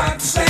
wife to stay